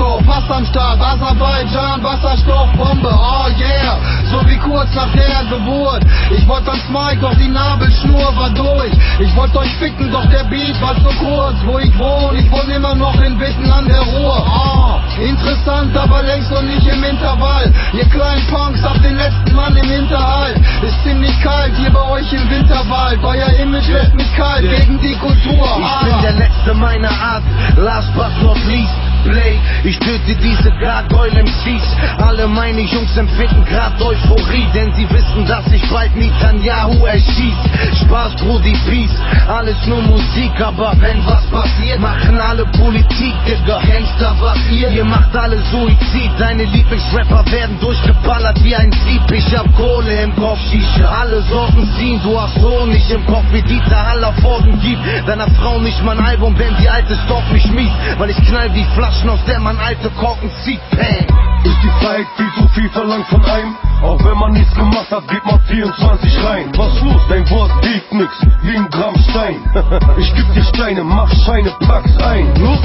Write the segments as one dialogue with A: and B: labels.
A: Masseltor, Pass am Start, Aserbaidschan, Wasserstoffbombe, oh yeah. So wie kurz nach der Geburt. Ich wollt ans Mike, doch die Nabelschnur war durch. Ich wollt euch ficken, doch der Beat war zu kurz. Wo ich wohne, ich wohne immer noch in Witten an der Ruhr. Oh, interessant, aber längst noch nicht im Intervall. Ihr kleinen Punks habt den letzten Mann im Hinterhalt. Ist ziemlich kalt hier bei euch im Winterwald. Euer Image lässt mich kalt gegen die Kultur.
B: Ich bin der Letzte meiner Art, last but not least. Play, ich töte diese Gargoyle MCs. Alle meine Jungs empfinden grad Euphorie, denn sie wissen, dass ich bald Netanyahu erschieß. Spaß, Brudi, Peace, alles nur Musik, aber wenn was passiert, machen alle Politik, Digga. Gangster, was ihr? Ihr macht alle Suizid, deine Lieblingsrapper werden durchgeballert wie ein Sieb. Ich hab Kohle im Kopf, Shisha, alle Sorgen ziehen, du hast Honig im Kopf, wie Dieter Haller Folgen gibt. Deiner Frau nicht mein Album, denn die alte Stock mich mies, weil ich knall wie Flaschen, aus der man alte Korken zieht. Bang.
C: Ist die Zeit viel zu viel verlangt von einem? Auch wenn man nichts gemacht hat, geht man 24 rein. Was los? Dein Wort wiegt nix, wie ein Gramm Stein. ich geb dir Steine, mach Scheine, pack's ein. Los?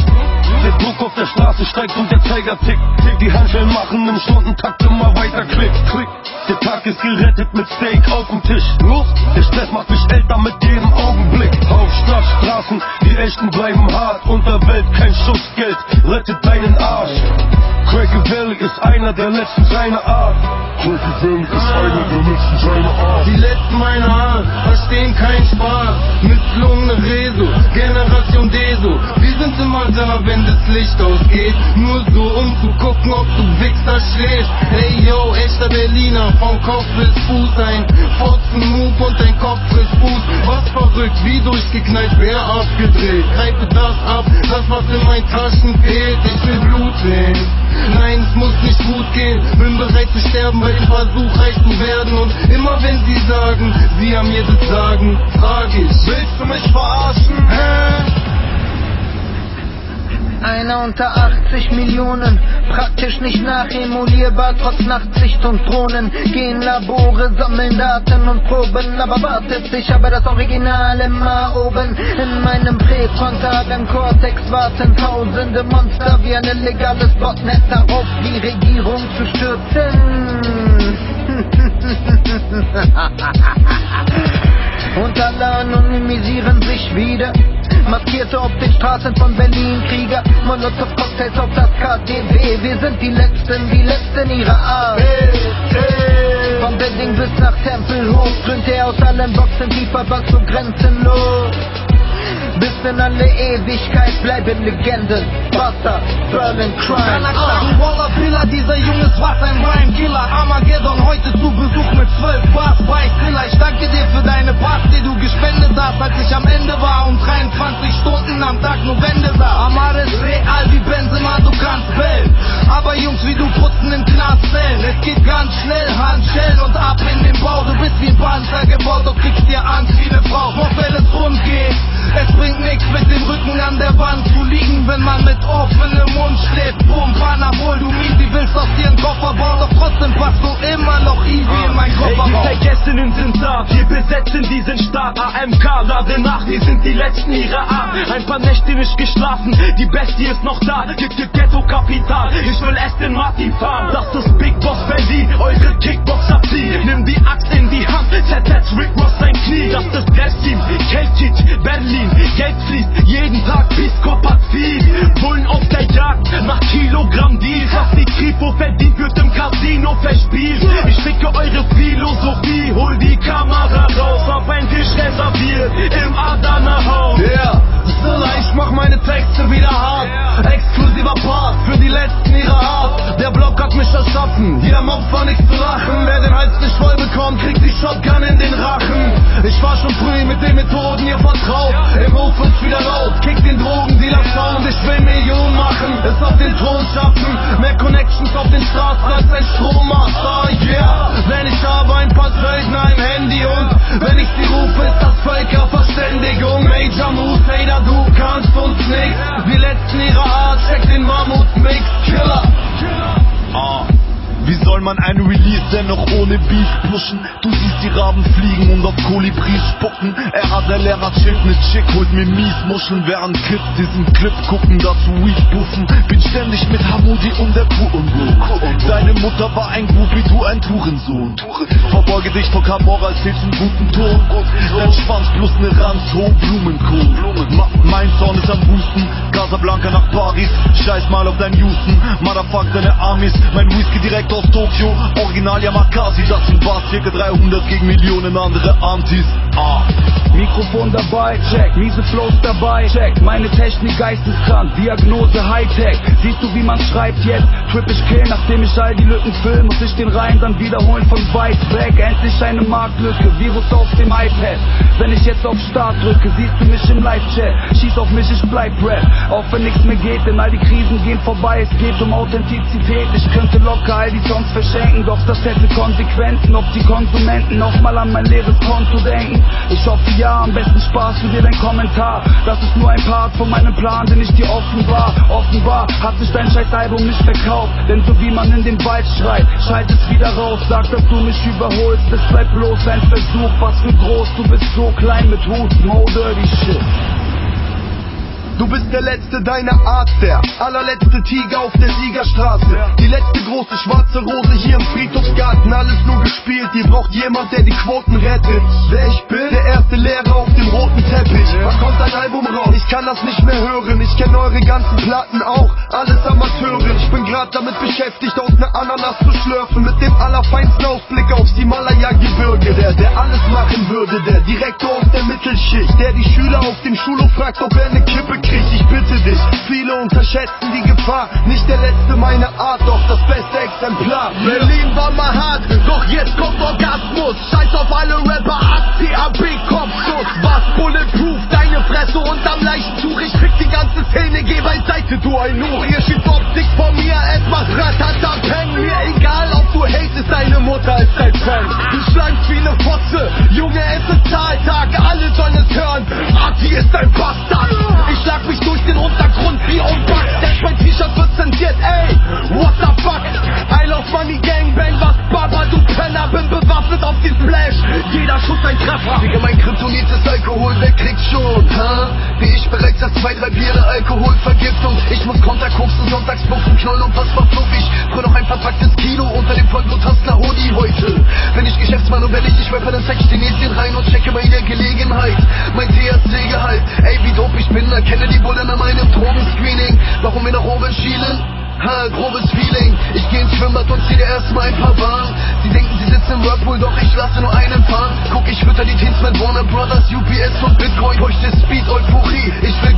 C: Der Druck auf der Straße steigt und der Zeiger tickt. Tick die Handschellen machen im Stundentakt immer weiter klick, klick. Der Tag ist gerettet mit Steak auf dem Tisch. Los? Der Stress macht mich älter mit. Auf Stadtstraßen, die Echten bleiben hart. Unterwelt kein Schussgeld, rettet deinen Arsch. Cracky Valley ist einer der letzten seiner Art. Cracky Valley ist einer der letzten seiner Art.
B: Die letzten meiner Art verstehen keinen Spaß. Misslungene Reso, Generation Deso. Immer da, wenn das Licht ausgeht. Nur so, um zu gucken, ob du Wichser schläfst. Hey yo, echter Berliner, vom Kopf bis Fuß. Ein Fotzen-Move und dein Kopf ist Fuß. Was verrückt, wie durchgeknallt, wer abgedreht. Greife das ab, das was in meinen Taschen fehlt. Ich will Blut sehen. Nein, es muss nicht gut gehen. Bin bereit zu sterben bei dem Versuch, reich zu werden. Und immer wenn sie sagen, sie haben mir das Sagen, frage ich: Willst du mich verarschen? Hä?
D: Einer unter 80 Millionen, praktisch nicht nachemulierbar, trotz Nachtsicht und Drohnen. Gehen Labore, sammeln Daten und Proben, aber wartet sich aber das Original immer oben. In meinem präfrontalen Kortex warten tausende Monster wie ein illegales Botnet darauf, die Regierung zu stürzen. Und alle anonymisieren sich wieder. Maskierte auf den Straßen von Berlin, Krieger, Molotow-Cocktails auf das KDW. Wir sind die Letzten, die Letzten ihrer Art. Vom Wedding bis nach Tempelhof strömt er aus allen Boxen tiefer, was so grenzenlos. Bis in alle Ewigkeit bleiben Legenden. Buster, Berlin Crime.
B: Kanaksachen, Waller, Pillar, dieser Junge ist was ein Rhyme-Killer. Armageddon heute zu Besuch mit 12 Bars
E: AMK, lade nach, wir sind die Letzten ihrer Art. Ein paar Nächte nicht geschlafen, die Bestie ist noch da. Gibt dir Ghetto-Kapital, ich will Aston Martin fahren. Das ist Big Boss Berlin, eure Kickboxer ziehen. Nimm die Axt in die Hand, zersetz Rick Ross sein Knie. Das ist Rap-Team, Keltit, Berlin. Geld fließt jeden Tag, Biscop
B: früh mit den Methoden ihr vertraut. Im Hof wird's wieder laut, kick den Drogendealer Sound. Ich will Millionen machen, es auf den Thron schaffen. Mehr Connections auf den Straßen als ein Strommast. Ah yeah, wenn ich habe ein paar Söldner, ein Handy und wenn ich sie rufe, ist das Völkerverständigung. Major Moves, Hater, du kannst uns nix. Die Letzten ihrer Art, check den Mammut-Mix, Killer.
F: Ah, wie soll man
G: an einem Release, dennoch ohne Beef pushen. Du siehst die Raben fliegen und auf Kolibris spucken. Er hat der Lehrer chillt mit Chick, holt mir mies Muscheln, während Kids diesen Clip gucken, dazu Weed buffen. Bin ständig mit Hamudi und der Kuh und. Deine Mutter war ein Groupie, du ein Tourensohn. Verbeuge dich vor Camorra, erzählst einen guten Ton. Dein Schwanz plus ne Ranz, hoch Blumenkohl. Ma mein Zorn ist am Husten, Casablanca nach Paris. Scheiß mal auf dein Houston, Motherfuck deine Amis. Mein Whisky direkt aus Tokio, Original Yamakasi. Das sind Bars, circa 300 gegen Millionen andere Antis. Ah.
E: Mikrofon dabei, check, miese Flows dabei, check, meine Technik geisteskrank, Diagnose Hightech, siehst du wie man schreibt jetzt, Trip ich kill, nachdem ich all die Lücken füll, muss ich den Reim dann wiederholen von weit weg, endlich eine Marktlücke, Virus auf dem iPad, wenn ich jetzt auf Start drücke, siehst du mich im Live-Chat, schieß auf mich, ich bleib Rap, auch wenn nichts mehr geht, denn all die Krisen gehen vorbei, es geht um Authentizität, ich könnte locker all die Songs verschenken, doch das hätte Konsequenzen, ob die Konsumenten nochmal an mein leeres Konto denken, ich hoffe ja, am besten sparst du dir dein Kommentar. Das ist nur ein Part von meinem Plan, den ich dir offenbar. Offenbar hat sich dein scheiß Album nicht verkauft. Denn so wie man in den Wald schreit, schalt es wieder raus. Sag, dass du mich überholst. Es bleibt bloß ein Versuch. Was für groß, du bist so klein mit Hut. Mo dirty shit.
H: Du bist der letzte deiner Art, der allerletzte Tiger auf der Siegerstraße. Die letzte große schwarze Rose hier im Friedhofsgarten. Alles nur gespielt, ihr braucht jemand, der die Quoten rettet. Wer ich bin? Der erste Lehrer auf dem roten Teppich. Wann kommt ein Album raus? Ich kann das nicht mehr hören. Ich kenn eure ganzen Platten auch. Alles Amateure. Ich bin grad damit beschäftigt, aus ne Ananas zu schlürfen. Mit dem allerfeinsten Ausblick aufs Himalaya-Gebirge. Der, der alles machen würde. Der Direktor aus der Mittelschicht. Der die Schüler auf dem Schulhof fragt, ob er ne Kippe unterschätzen die Gefahr. Nicht der letzte meine Art, doch das beste Exemplar.
I: Berlin war mal hart, doch jetzt kommt Orgasmus. Scheiß auf alle Rapper, ACAB, Kopfschuss. Was bulletproof, deine Fresse und am Leichentuch. Ich krieg die ganze Szene, geh beiseite, du ein Nuch. Ihr schiebt Optik vor mir, es macht Ratata,
H: Alkoholvergiftung. Ich muss Konterkoksen, sonntags puffen, knollen und was verfluff ich. Brüll noch ein verpacktes Kilo unter dem Vollblut-Hustler Hoodie heute. Wenn ich Geschäftsmann und wenn ich nicht Rapper, dann zeig ich den Näschen rein und checke bei der Gelegenheit. Mein THC-Gehalt, ey, wie dope ich bin, erkenne die Bullen an meinem Drogenscreening. Warum wir nach oben schielen? Ha, grobes Feeling. Ich geh ins Schwimmbad und zieh dir erstmal ein paar Bahnen. Sie denken, sie sitzen im Whirlpool, doch ich lasse nur einen fahren. Guck, ich fütter die Teens mit Warner Brothers, UPS und Bitcoin. Feuchte Speed, Euphorie. Ich will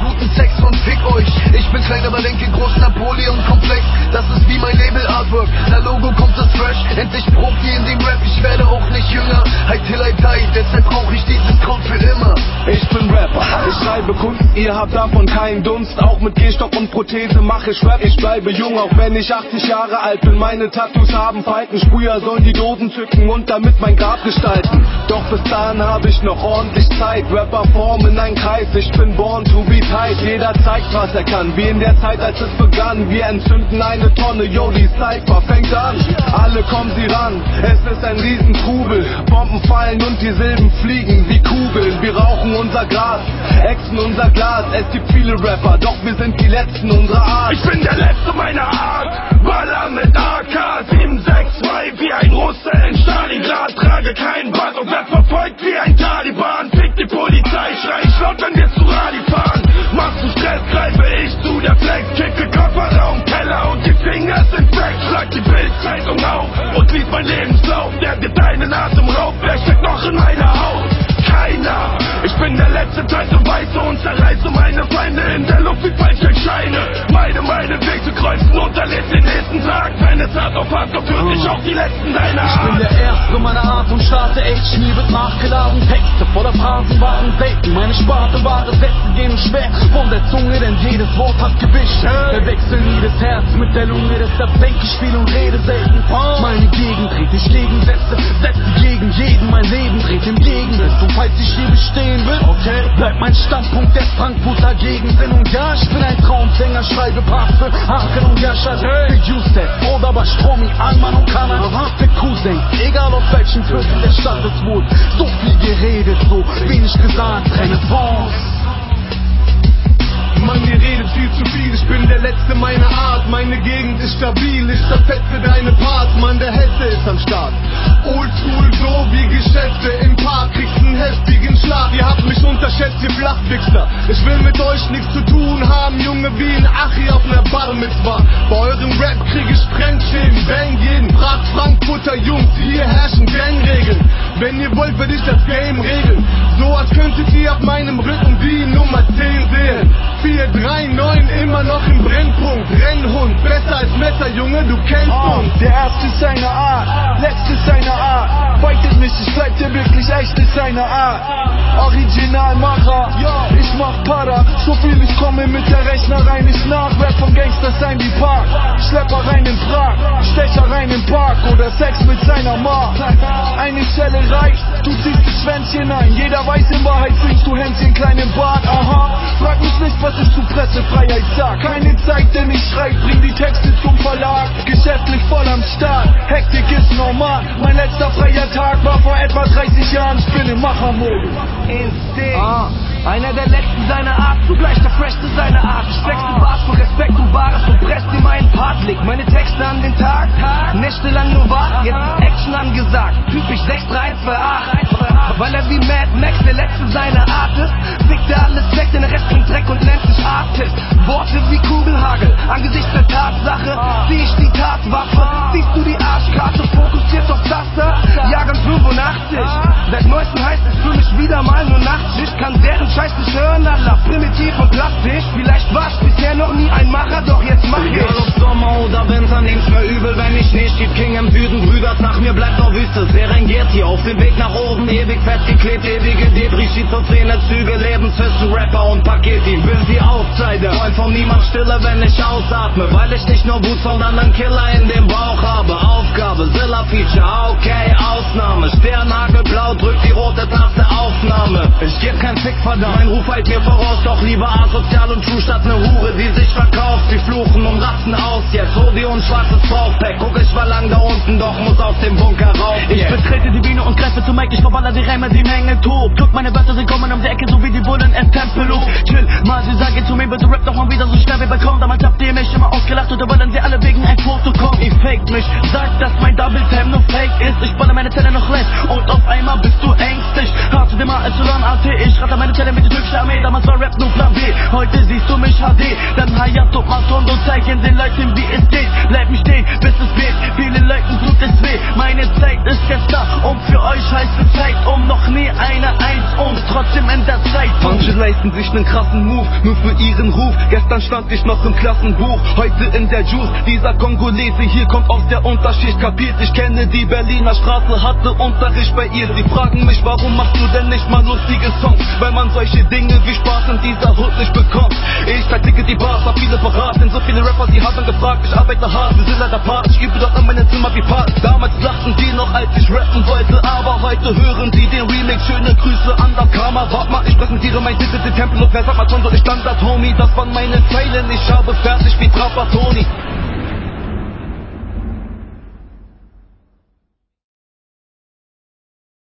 H: Ich bin klein, aber denke groß, Napoleon komplex. Das ist wie mein Label Artwork. Na Logo kommt das fresh. Endlich Profi in dem Rap, ich werde auch nicht jünger. Halt till I die, deshalb brauch ich diesen Code für immer.
E: Ich bin Rapper, ich schreibe Kunst, ihr habt davon keinen Dunst. Auch mit Gehstock und Prothese mache ich Rap, ich bleibe jung, auch wenn ich 80 Jahre alt bin. Meine Tattoos haben Falten, Sprüher sollen die Dosen zücken und damit mein Grab gestalten. Doch bis dahin habe ich noch ordentlich Zeit. Rapper formen einen Kreis, ich bin born to be tight. Jeder zeigt, was er kann, wie in der Zeit, als es begann. Wir entzünden eine Tonne, yo, die Cypher fängt an. Alle kommen sie ran, es ist ein Riesentrubel. Bomben fallen und die Silben fliegen wie Kugeln. Wir rauchen unser Gras, exen unser Glas. Es gibt viele Rapper, doch wir sind die Letzten unserer Art.
J: Ich bin der Letzte meiner Art, Baller mit AK letzten deiner
E: Ich bin
J: Art.
E: der Erste meiner Art und starte echt Schnee wird nachgeladen. Texte voller Phrasen waren selten. Meine Sparte wahre Sätze gehen schwer von der Zunge, denn jedes Wort hat Gewicht. Verwechsel nie das Herz mit der Lunge, deshalb denk ich viel und rede selten. Meine Gegend dreht ich Gegensätze, setze gegen jeden. Mein Leben dreht im Gegensatz und
F: falls ich hier bestehen will. Okay, bleibt mein Standpunkt der Frankfurter Gegensinn. Und ja, ich bin ein Traumfänger, schreibe Parts für Haken und Yashad. Für Yusef, oder bei Stromi, Alman und Kana. Für Cousin, egal auf welchen Viertel der Stadt es wohnt. So viel geredet, so wenig gesagt, Renaissance.
K: Mann, ihr redet viel zu viel, ich bin der Letzte meiner Art. Meine Gegend ist stabil, ich zerfetze deine Parts, Mann, der Hesse ist am Start. Oldschool, so wie Geschäfte im Park, kriegst einen heftigen Schlag. Ihr habt mich unterschätzt, ihr Flachwichser. Ich will mit euch nichts zu tun haben, Junge, wie ein Achi auf ner Bar Mitzvah. Bei eurem Rap krieg ich Sprengschäden, bang jeden. Fragt Frankfurter Jungs, hier herrschen Gangregeln. Wenn ihr wollt, werd ich das Game regeln. So als könntet ihr auf meinem Rücken die Nummer 10 sehen. 4, 3, 9, immer noch im Brennpunkt. Rennhund, besser als Messer, Junge, du kennst
F: Oh,
K: uns.
F: der erste ist seiner Art, Mich, ich bleib dir wirklich echt ist seiner Art. Originalmacher, ich mach Para, so viel ich komme mit der Rechnerei nicht nach. Rap vom Gangster sein wie Park, Schlepper rein in Prag, Stecher rein im Park oder Sex mit seiner Ma. Eine Schelle reicht, du ziehst das Schwänzchen ein. Jeder weiß in Wahrheit singst du Hänschen klein im Bart, aha. Frag mich nicht, was ich zu Pressefreiheit sag. Keine Zeit, denn ich schreib, bring die Texte zum Verlag. Geschäftlich voll am Start, Hektik ist normal. Mein letzter freier Tag war vor etwa 30 Jahren, ich bin im Machermodus.
J: Instinkt. Ah, einer der letzten seiner Art, zugleich der freshste seiner Art. Ich wechsle Bars für Respekt und Bares und presst dir meinen Part. Leg meine Texte an den Tag, nächtelang nur warten, jetzt ist Action angesagt. Typisch 63128. Weil er wie Mad Max der letzte seiner Art ist, noch
L: Wüste. Serengeti auf dem Weg nach oben, ewig festgeklebt, ewige Debris, schizophrene Züge, lebensfesten Rapper und Paketi. Will die Outsider, Freund von niemand Stille, wenn ich ausatme, weil ich nicht nur Wut, sondern einen Killer in dem Bauch habe. Aufgabe, Zilla Feature, okay, Ausnahme. Sternhagel blau, drückt die rote Taste Aufnahme. Ich geb kein Fick, verdammt, mein Ruf halt mir voraus, doch lieber asozial und true statt ne Hure, die sich verkauft. Sie fluchen und ratzen aus jetzt, Hoodie und schwarzes Bauchpack. Guck, ich war lang da unten, doch muss aus dem Bunker
J: und Mic, ich verballer die Reime, die Menge tobt. Guck, meine Wörter, sie kommen um die Ecke, so wie die Bullen es Tempelhof. Chill, mal, sie sagen zu mir, bitte rap doch mal wieder so schnell wie bei Korn. Damals habt ihr mich immer ausgelacht oder wollen sie alle wegen ein Foto kommen. Ihr faked mich, sagt, dass mein Double Time nur fake ist. Ich baller meine Zelle noch less und auf einmal bist du ängstlich. Hart zu dem Y, AT, ich rate meine Zelle mit der türkischen Armee. Damals war Rap nur Plan B, heute siehst du mich HD. Dann Hayato, Matondo zeigen den Leuten, wie es geht. Bleib mich stehen, bis es weht. Vielen Leuten tut es weh. Meine Zeit ist da und für euch heißt es Zeit um noch nie eine Eins und trotzdem in der Zeit.
F: Manche leisten sich nen krassen Move, nur für ihren Ruf. Gestern stand ich noch im Klassenbuch, heute in der Juice. Dieser Kongolese hier kommt aus der Unterschicht, kapiert. Ich kenne die Berliner Straße, hatte Unterricht bei ihr. Sie fragen mich, warum machst du denn nicht mal lustige Songs? Weil man solche Dinge wie Spaß in dieser Hut nicht bekommt. Ich verticke die Bars, hab viele verraten. So viele Rapper, die haben gefragt, ich arbeite hart, wir sind leider Part. Ich übe dort an meinem Zimmer wie Part. Damals lachten die noch, als ich rappen wollte, aber heute hören die den Remix. Schöne Grüße an das Karma. Wart mal, ich präsentiere mein Titel, den Tempel und wer sagt mal schon so, ich Standard, Homie. Das waren meine Zeilen, ich habe fertig wie Trapattoni.